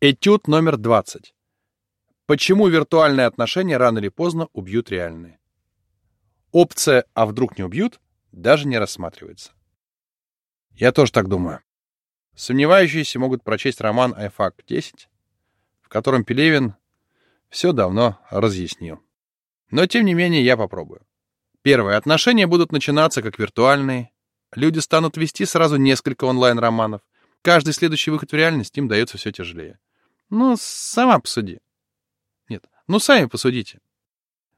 Этюд номер 20. Почему виртуальные отношения рано или поздно убьют реальные? Опция «а вдруг не убьют» даже не рассматривается. Я тоже так думаю. Сомневающиеся могут прочесть роман «Айфак 10», в котором Пелевин все давно разъяснил. Но, тем не менее, я попробую. Первое. Отношения будут начинаться как виртуальные. Люди станут вести сразу несколько онлайн-романов. Каждый следующий выход в реальность им дается все тяжелее. Ну, сама посуди. Нет, ну сами посудите.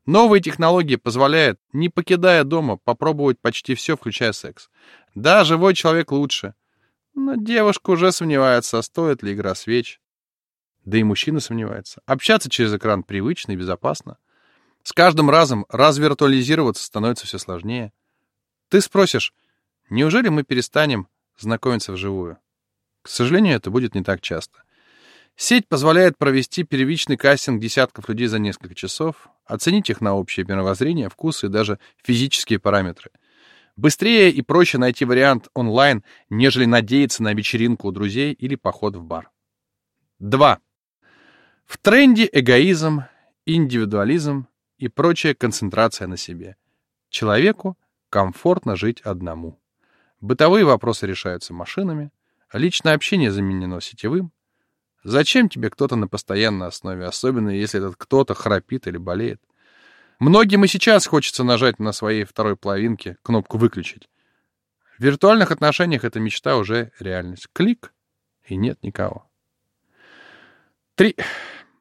Новые технологии позволяют, не покидая дома, попробовать почти все, включая секс. Да, живой человек лучше. Но девушка уже сомневается, стоит ли игра свеч. Да и мужчина сомневается. Общаться через экран привычно и безопасно. С каждым разом развиртуализироваться становится все сложнее. Ты спросишь, неужели мы перестанем знакомиться вживую? К сожалению, это будет не так часто. Сеть позволяет провести первичный кастинг десятков людей за несколько часов, оценить их на общее мировоззрение, вкусы и даже физические параметры. Быстрее и проще найти вариант онлайн, нежели надеяться на вечеринку у друзей или поход в бар. 2. В тренде эгоизм, индивидуализм и прочая концентрация на себе. Человеку комфортно жить одному. Бытовые вопросы решаются машинами, личное общение заменено сетевым, Зачем тебе кто-то на постоянной основе, особенно если этот кто-то храпит или болеет? Многим и сейчас хочется нажать на своей второй половинке кнопку «выключить». В виртуальных отношениях эта мечта уже реальность. Клик, и нет никого. Три.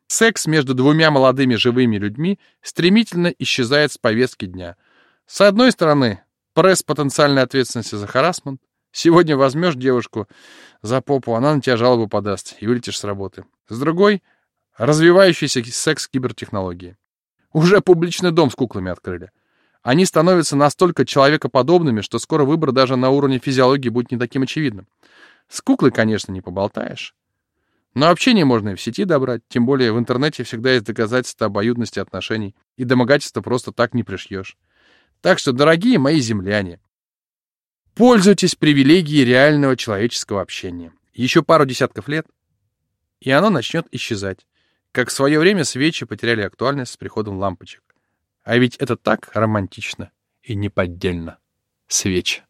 Секс между двумя молодыми живыми людьми стремительно исчезает с повестки дня. С одной стороны, пресс потенциальной ответственности за харасмент, Сегодня возьмешь девушку за попу, она на тебя жалобу подаст, и вылетишь с работы. С другой — развивающийся секс-кибертехнологии. Уже публичный дом с куклами открыли. Они становятся настолько человекоподобными, что скоро выбор даже на уровне физиологии будет не таким очевидным. С куклой, конечно, не поболтаешь. Но общение можно и в сети добрать, тем более в интернете всегда есть доказательства обоюдности отношений, и домогательства просто так не пришьешь. Так что, дорогие мои земляне, Пользуйтесь привилегией реального человеческого общения. Еще пару десятков лет, и оно начнет исчезать. Как в свое время свечи потеряли актуальность с приходом лампочек. А ведь это так романтично и неподдельно. Свечи.